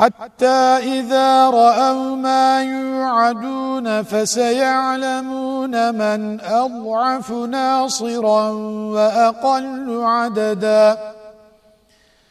حتى إذا رأوا ما يوعدون فسيعلمون من أضعف ناصرا وأقل عددا.